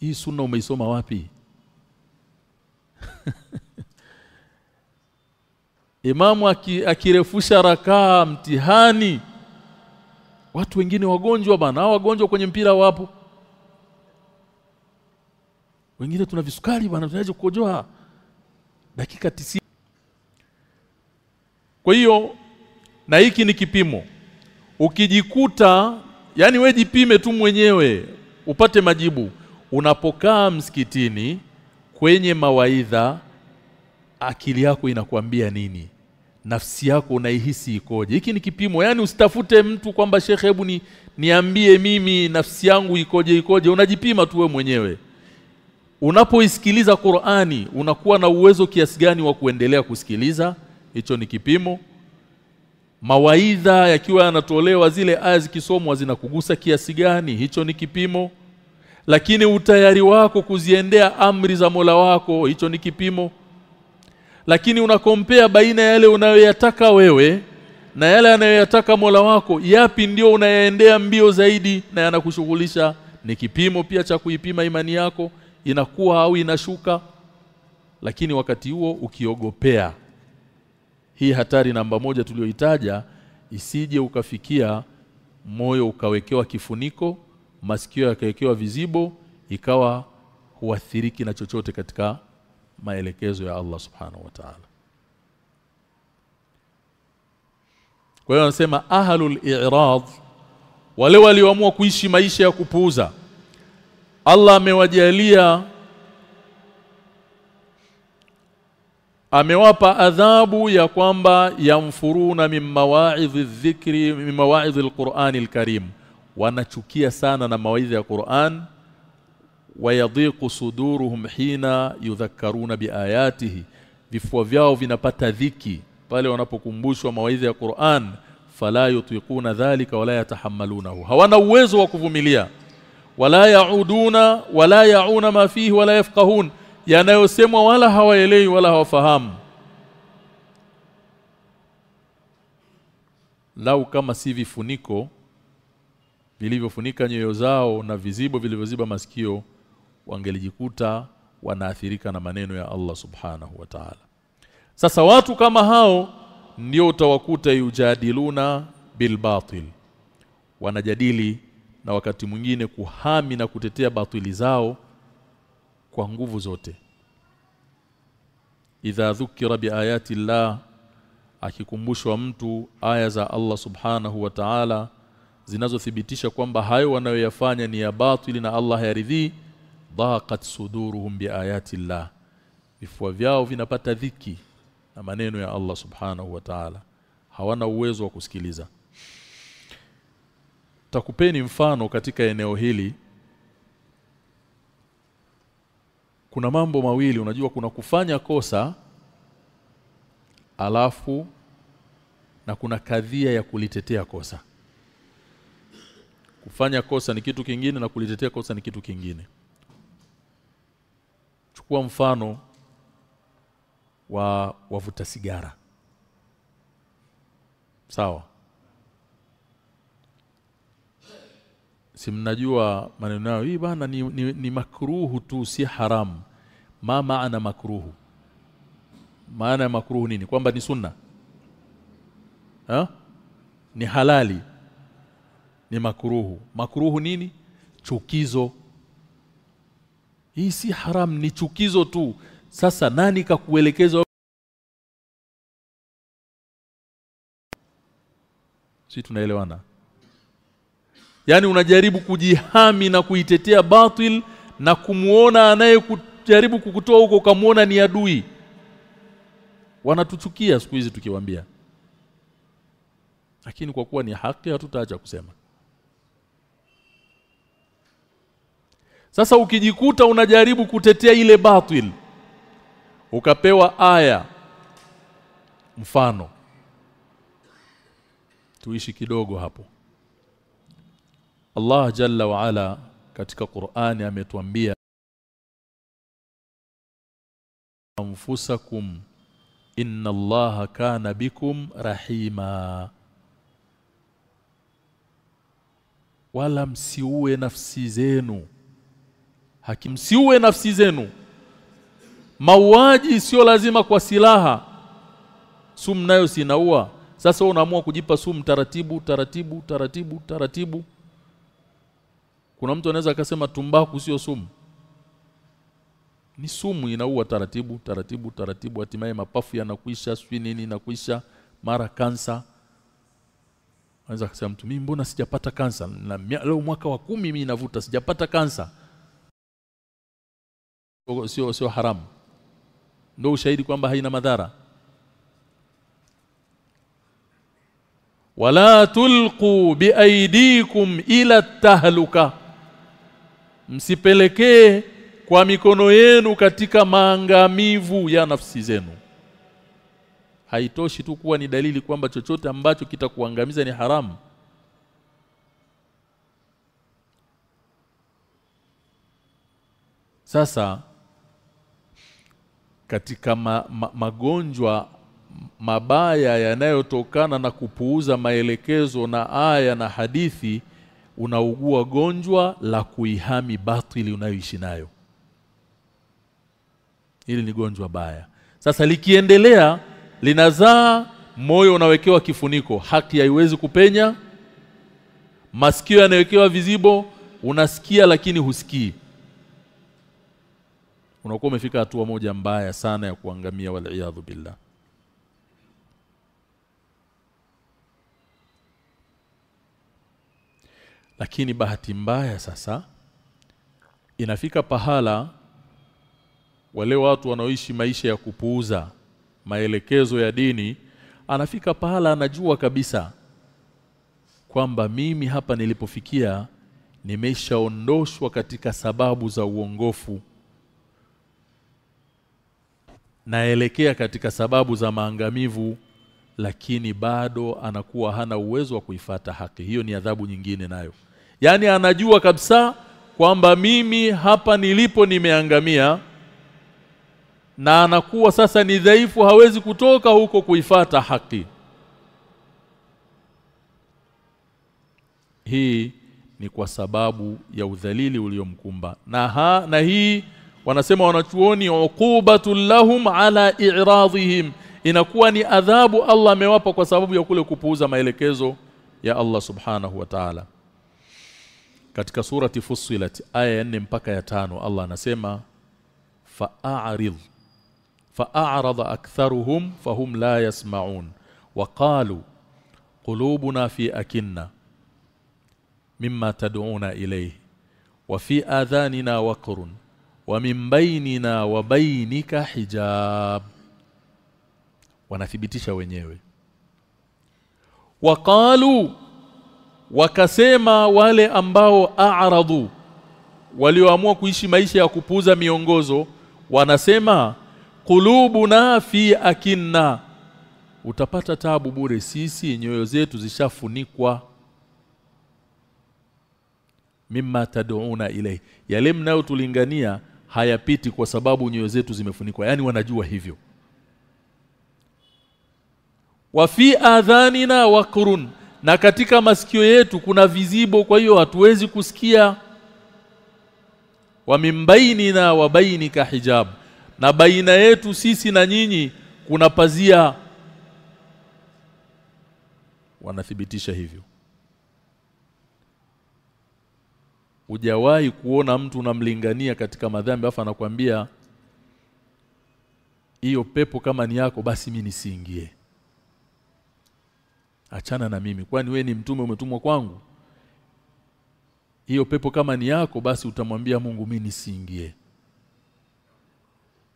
Hii sunna umeisoma wapi Imamu akirefusha rakaa mtihani. Watu wengine wagonjwa bana hao wagonjwa kwenye mpira wapo. Wengine tuna visukari bana tunaje kukojoa. Dakika 90 kwa hiyo na hiki ni kipimo. Ukijikuta yani we jipime tu mwenyewe upate majibu. Unapokaa msikitini kwenye mawaidha akili yako inakuambia nini nafsi yako unaihisi ikoje? Hiki ni kipimo. Yani usitafute mtu kwamba shekhe hebu ni niambie mimi nafsi yangu ikoje ikoje. Unajipima tu wewe mwenyewe. Unapoisikiliza Qur'ani unakuwa na uwezo kiasi gani wa kuendelea kusikiliza? Hicho ni kipimo. Mawaidha yakiwa yanatolewa zile aya zikisomwa zinakugusa kiasi gani? Hicho ni kipimo. Lakini utayari wako kuziendea amri za Mola wako hicho ni kipimo lakini unakompea baina yale unayoyataka wewe na yale anayoyataka Mola wako yapi ndio unayaendea mbio zaidi na yanakushughulisha? Ni kipimo pia cha kuipima imani yako inakuwa au inashuka. Lakini wakati huo ukiogopea hii hatari namba moja tuliyoitaja isije ukafikia moyo ukawekewa kifuniko masikio yakawekewa vizibo ikawa huathiriki na chochote katika maelekezo ya Allah subhanahu wa ta'ala. Kwa hiyo anasema ahlul i'rad wale walioamua kuishi maisha ya kupuuza Allah amewajalia amewapa adhabu ya kwamba yamfuruna min mawa'idhi dhikri min mawa'idhi alqur'ani alkarim. Wanachukia sana na mawaidhi ya Qur'an wayadhiqu suduruhum hina yudhakkaruna biayatihi. Vifua vyao vinapata dhiki pale wanapokumbushwa mawaidha ya Qur'an fala yutiquna dhalika wala yatahammalunahu. Hawana uwezo wa kuvumilia. Wala yauduna wala yauna ma fihi wala yafqahun. Yanayosemwa wala hawaelewi wala hawafahamu. Lau kama si vifuniko vilivyofunika nyoyo zao na vizibo vilivyoziba masikio wangelijikuta wanaathirika na maneno ya Allah subhanahu wa ta'ala. Sasa watu kama hao ndio utawakuta yujadiluna bilbatil wanajadili na wakati mwingine kuhami na kutetea batili zao kwa nguvu zote. Idha dhukira biayati llah akikumbushwa mtu aya za Allah subhanahu wa ta'ala zinazothibitisha kwamba hayo wanayoyafanya ni ya batili na Allah hayaridhii dhaqat suduruhum biayati llah. Vifua vyao vinapata dhiki na maneno ya Allah subhanahu wa ta'ala. Hawana uwezo wa kusikiliza. Takupeni mfano katika eneo hili. Kuna mambo mawili unajua kuna kufanya kosa alafu na kuna kadhia ya kulitetea kosa. Kufanya kosa ni kitu kingine na kulitetea kosa ni kitu kingine chukua mfano wa wavuta sigara. Sawa? Si mnajua maneno yao hii bana ni, ni, ni makruhu tu si haramu ma maana makruhu? Maana ya makruhu nini? Kwamba ni sunna? Ha? ni halali? Ni makruhu. Makruhu nini? Chukizo hii si haram ni chukizo tu. Sasa nani kakuelekeza? Si tunaelewana? Yani unajaribu kujihami na kuitetea batil na kumuona anayekujaribu kukutoa huko ukamuona ni adui. Wanatuchukia siku hizi tukiwaambia. Lakini kwa kuwa ni haki hatutaacha kusema Sasa ukijikuta unajaribu kutetea ile batil ukapewa aya mfano. Tuishi kidogo hapo. Allah jalla wa ala katika Qur'ani ametuambia anfusakum inna Allaha kana bikum rahima. Wala msiue nafsi zenu hakimsiue nafsi zenu. Mauaji sio lazima kwa silaha. Sumu nayo sinaua. Sasa unaamua kujipa sumu taratibu taratibu taratibu taratibu. Kuna mtu anaweza akasema tumbaku sio sumu. Ni sumu inaua taratibu taratibu taratibu. Hatimaye mapafu yanakuisha swi nini nakuisha mara kansa. Anaweza akasema mtu mimi mbona sijapata kansa? Na leo mwaka wa kumi mimi navuta sijapata kansa sio sio haramu. Ndio ushahidi kwamba haina madhara. Wala tulqu biaidikum ila tahluka. Msipelekee kwa mikono yenu katika maangamivu ya nafsi zenu. Haitoshi tu kuwa ni dalili kwamba chochote ambacho kitakuangamiza ni haramu. Sasa katika ma, ma, magonjwa mabaya yanayotokana na kupuuza maelekezo na aya na hadithi unaugua gonjwa la kuihami batili unayoishi nayo. Hili ni gonjwa baya. Sasa likiendelea linazaa moyo unawekewa kifuniko. Haki haiwezi kupenya masikio yanawekewa vizibo unasikia lakini husikii unakuwa umefika hatua moja mbaya sana ya kuangamia wal billah. Lakini bahati mbaya sasa inafika pahala wale watu wanaoishi maisha ya kupuuza maelekezo ya dini anafika pahala anajua kabisa kwamba mimi hapa nilipofikia nimeshaondoshwa katika sababu za uongofu naelekea katika sababu za maangamivu lakini bado anakuwa hana uwezo wa kuifata haki. Hiyo ni adhabu nyingine nayo. Yani anajua kabisa kwamba mimi hapa nilipo nimeangamia na anakuwa sasa ni dhaifu hawezi kutoka huko kuifata haki. Hii ni kwa sababu ya udhalili uliomkumba. Na ha, na hii wanasema wanachuoni uqubatul lahum ala i'radhihim inakuwa ni adhabu Allah amewapa kwa sababu ya kule kupuuza maelekezo ya Allah subhanahu wa ta'ala katika surati Fussilat aya ya 4 mpaka ya tano Allah anasema fa'arid fahum la yasma'un wa qalu qulubuna fi akinna mimma tad'una ilayhi wa fi adhanina waqrun wa min bainina wa bainika hijab. Wanathibitisha wenyewe. Waqalu wakasema wale ambao a'radu walioamua kuishi maisha ya kupuza miongozo wanasema kulubuna fi akinna. Utapata tabu bure sisi nyoyo zetu zishafunikwa. Mimma tad'una ilay yale mnayotulingania hayapiti kwa sababu nyoyo zetu zimefunikwa. Yani wanajua hivyo. Wa fi adhanina wakurun na katika masikio yetu kuna vizibo kwa hiyo hatuwezi kusikia. Wa mimbainina wa bainika hijab. Na baina yetu sisi na nyinyi kuna pazia. Wanathibitisha hivyo Hujawahi kuona mtu unamlingania katika madhambi afa anakuambia hiyo pepo kama ni yako basi mimi nisiingie. Achana na mimi kwani we ni mtume umetumwa kwangu? Hiyo pepo kama ni yako basi utamwambia Mungu mimi nisiingie.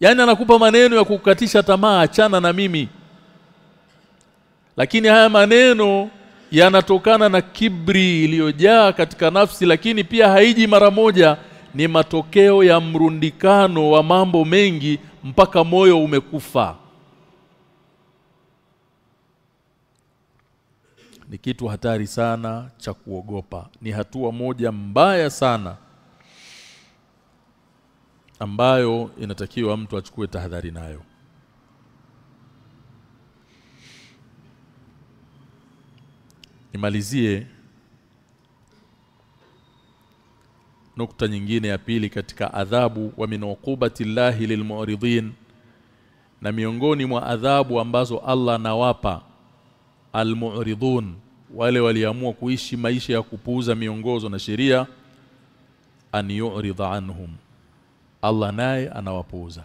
Yaani anakupa maneno ya kukatisha tamaa achana na mimi. Lakini haya maneno yanatokana na kibri iliyojaa katika nafsi lakini pia haiji mara moja. Ni matokeo ya mrundikano wa mambo mengi mpaka moyo umekufa. Ni kitu hatari sana cha kuogopa. Ni hatua moja mbaya sana ambayo inatakiwa mtu achukue tahadhari nayo nimalizie nukta nyingine ya pili katika adhabu wa min uqubati llahi lilmu'ridin na miongoni mwa adhabu ambazo Allah anawapa almu'ridun wale waliamua kuishi maisha ya kupuuza miongozo na sheria an yu'rida anhum. Allah naye anawapuuza.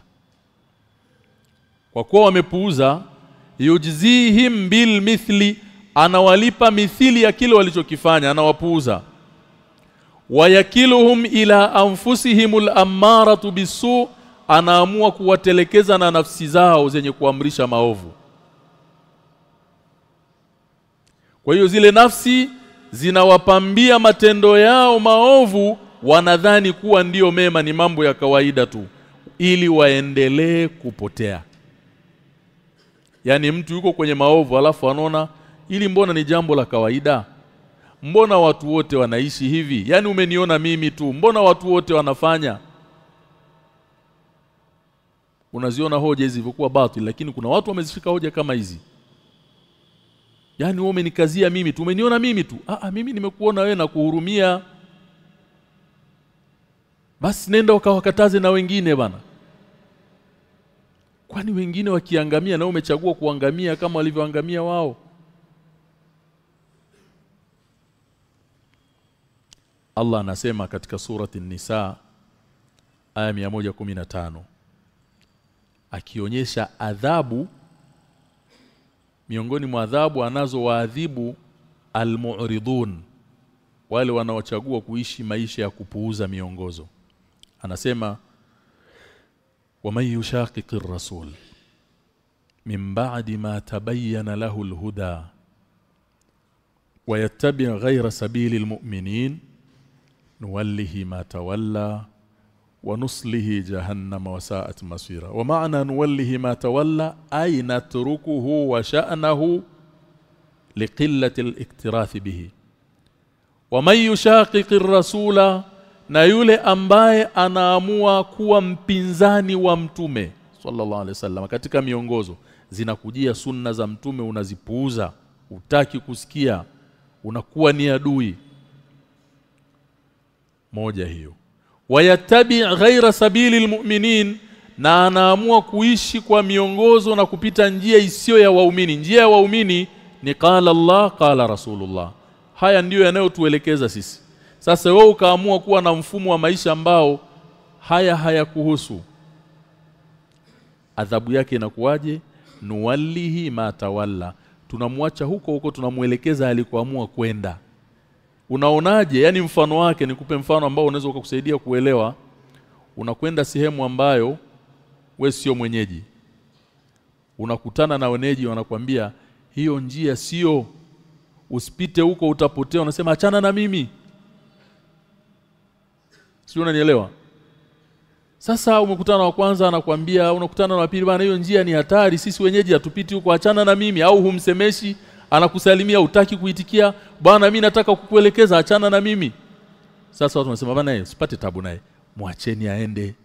Kwa kuwa wamepuuza yujzihim bil mithli anawalipa mithili ya kile walichokifanya anawapuuza. Wayakiluhum ila anfusihimul ammaratu bisu anaamua kuwatelekeza na nafsi zao zenye kuamrisha maovu. Kwa hiyo zile nafsi zinawapambia matendo yao maovu wanadhani kuwa ndiyo mema ni mambo ya kawaida tu ili waendelee kupotea. Yani mtu yuko kwenye maovu alafu anaona ili mbona ni jambo la kawaida? Mbona watu wote wanaishi hivi? Yaani umeniona mimi tu mbona watu wote wanafanya? Unaziona hoja hizi zilivyokuwa batu lakini kuna watu wamezifika hoja kama hizi. Yaani wewe umenikazia mimi tu umeniona mimi tu. Ah, ah mimi nimekuona wewe na kuhurumia. Basi nenda ukawakataze na wengine bana. Kwani wengine wakiangamia na umechagua kuangamia kama walivyoangamia wao Allah anasema katika surati Nisa aya 115 akionyesha adhabu miongoni mwa adhabu anazowaadhibu almu'ridun wale wanaochagua kuishi maisha ya kupuuza miongozo anasema waman yushaqiqir rasul min ba'di ma tabayyana lahu alhuda ويتبع غير سبيل المؤمنين nuwallihi ma tawalla wa nuslihi jahannama wa sa'at masira. Wa ma'na nuwallihi ma tawalla ay natrukuhu wa sha'nahu liqillati al-iktirath bihi. Wa man yushaqiq ar-rasula na yule ambaye anaamua kuwa mpinzani wa mtume sallallahu alaihi wasallam katika miongozo zinakujia sunna za mtume unazipuuza utaki kusikia unakuwa ni adui moja hiyo. Wayatabi ghaira sabili almu'minin na anaamua kuishi kwa miongozo na kupita njia isiyo ya waumini. Njia ya waumini ni qala Allah qala Rasulullah. Haya ndiyo yanayotuelekeza sisi. Sasa wewe ukaamua kuwa na mfumo wa maisha ambao haya hayakuhusu adhabu yake inakuwaje? Nuwallihi ma tawalla. Tunamwacha huko huko tunamuelekeza alikoamua kwenda unaonaje? Yani mfano wake nikupe mfano ambao unaweza ukakusaidia kuelewa. Unakwenda sehemu ambayo we sio mwenyeji. Unakutana na wenyeji wanakwambia hiyo njia sio. Usipite huko utapotea. Unasema achana na mimi. Sio unanielewa? Sasa umekutana wa kwanza anakwambia unakutana na pili bana hiyo njia ni hatari. Sisi wenyeji hatupiti huko achana na mimi au humsemeshi anakusalimia utaki kuitikia bwana mimi nataka kukuelekeza achana na mimi. Sasa watu wanasema bwana usipate tabu naye mwacheni aende.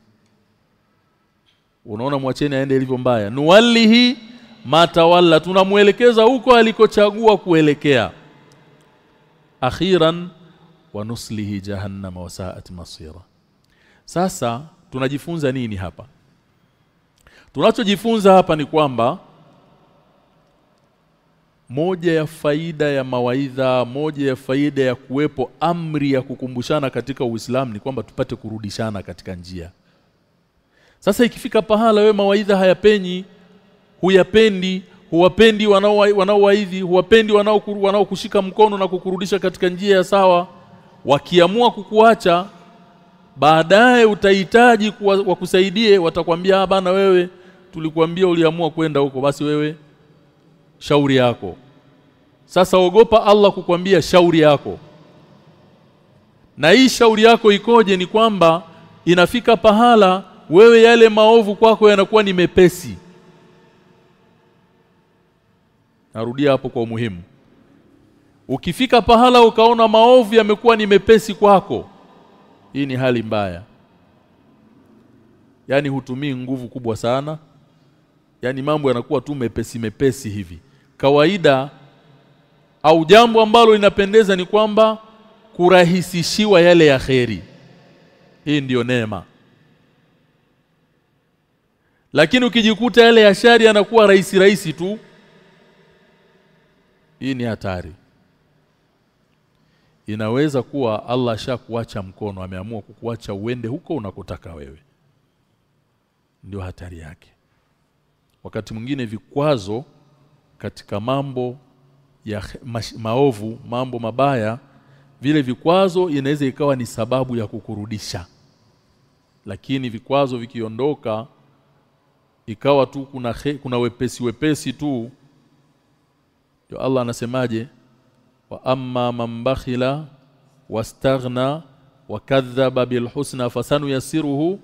Unaona mwacheni aende ilivyo mbaya. Nuwallihi matawalla tunamuelekeza huko alikochagua kuelekea. Akhiran wa nuslihi jahannam wa sa'at masira. Sasa tunajifunza nini hapa? Tunachojifunza hapa ni kwamba moja ya faida ya mawaidha moja ya faida ya kuwepo amri ya kukumbushana katika Uislamu ni kwamba tupate kurudishana katika njia. Sasa ikifika pahala we mawaidha hayapenyi huyapendi huwapendi wanaowaidhi huwapendi wanaokushika mkono na kukurudisha katika njia ya sawa wakiamua kukuacha baadaye utahitaji wakusaidie watakwambia bana wewe tulikuambia uliamua kwenda huko basi wewe shauri yako. Sasa ogopa Allah kukwambia shauri yako. Na hii shauri yako ikoje ni kwamba inafika pahala wewe yale maovu kwako yanakuwa ni mepesi. Narudia hapo kwa umuhimu. Ukifika pahala ukaona maovu yamekuwa ni mepesi kwako hii ni hali mbaya. Yaani hutumii nguvu kubwa sana. Yaani mambo yanakuwa tu mepesi mepesi hivi kawaida au jambo ambalo linapendeza ni kwamba kurahisishiwa yale ya kheri. Hii ndiyo neema. Lakini ukijikuta yale ya shari yanakuwa rahisi rahisi tu hii ni hatari. Inaweza kuwa Allah shakuacha mkono ameamua kukuacha uende huko unakotaka wewe. Ndiyo hatari yake. Wakati mwingine vikwazo katika mambo ya maovu mambo mabaya vile vikwazo inaweza ikawa ni sababu ya kukurudisha. Lakini vikwazo vikiondoka ikawa tu kuna he, kuna wepesi wepesi tu ndio Allah anasemaje? Wa amma mambakhila wastaghna wakadhaba bilhusna fasanu yasiruhu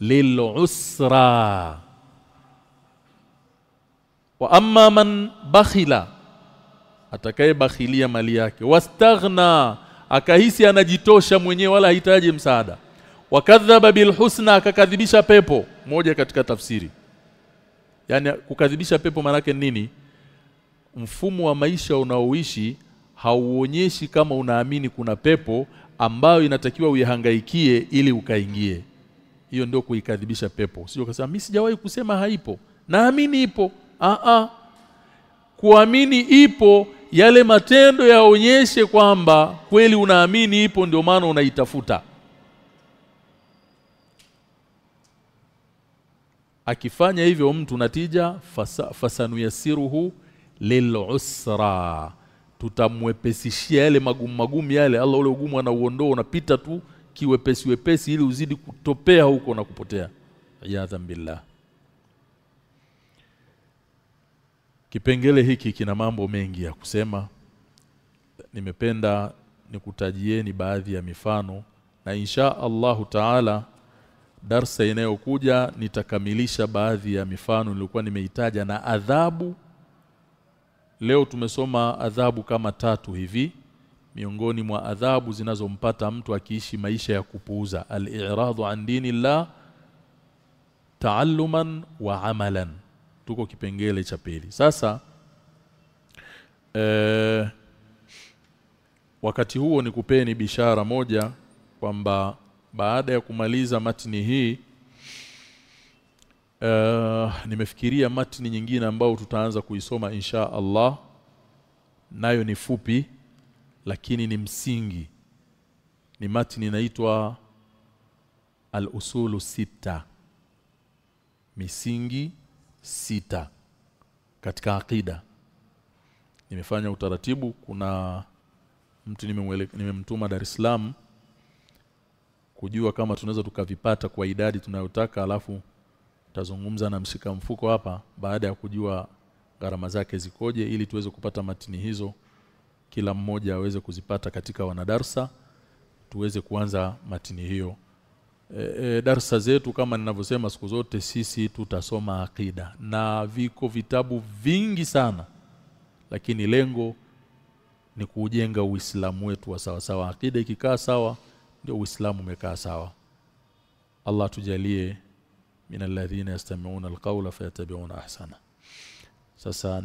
lilusra wa amma man bakhila atakaye bakhilia mali yake. Wastaghna akahisi anajitosha mwenyewe wala hahitaji msaada. Wakadhaba bilhusna akakadhibisha pepo. Moja katika tafsiri. Yani kukadhibisha pepo manake nini? Mfumo wa maisha unaoishi hauonyeshi kama unaamini kuna pepo ambayo inatakiwa uihangaikie ili ukaingie. Hiyo ndio kuikadhibisha pepo. Sio kasema mimi sijawahi kusema haipo. Naamini ipo a a kuamini ipo yale matendo yaonyeshe kwamba kweli unaamini ipo ndio maana unaitafuta. Akifanya hivyo mtu natija fasa, fasanuyasiruhu lilusra. Tutamwepesishia yale magumu magumu yale Allah ule ugumu anauondoa unapita tu kiwepesi wepesi ili uzidi kutopea huko na kupotea. Ya billah Kipengele hiki kina mambo mengi ya kusema. Nimependa nikutajieni baadhi ya mifano na insha Allahu Taala darsa inayokuja nitakamilisha baadhi ya mifano nilikuwa nimeitaja na adhabu. Leo tumesoma adhabu kama tatu hivi. Miongoni mwa adhabu zinazompata mtu akiishi maisha ya kupuuza al-i'radu an dinillah taalluman wa amalan tuko kipengele cha pili. Sasa e, wakati huo ni nikupeni bishara moja kwamba baada ya kumaliza matini hii uh, nimefikiria matini nyingine ambayo tutaanza kuisoma insha Allah. Nayo ni fupi lakini ni msingi. Ni matini inaitwa al-usulu sita misingi sita katika akida. Nimefanya utaratibu kuna mtu nimemtuma Dar es Salaam kujua kama tunaweza tukavipata kwa idadi tunayotaka alafu tazungumza na mshika mfuko hapa baada ya kujua gharama zake zikoje ili tuweze kupata matini hizo kila mmoja aweze kuzipata katika wanadarsa tuweze kuanza matini hiyo e, darsa zetu kama ninavyosema siku zote sisi tutasoma akida na viko vitabu vingi sana lakini lengo ni kujenga uislamu wetu wa sawa sawa. Akida ikikaa sawa ndio uislamu umekaa sawa. Allah tujalie min alladhina yastami'una alqawla fayattabi'una ahsana. Sasa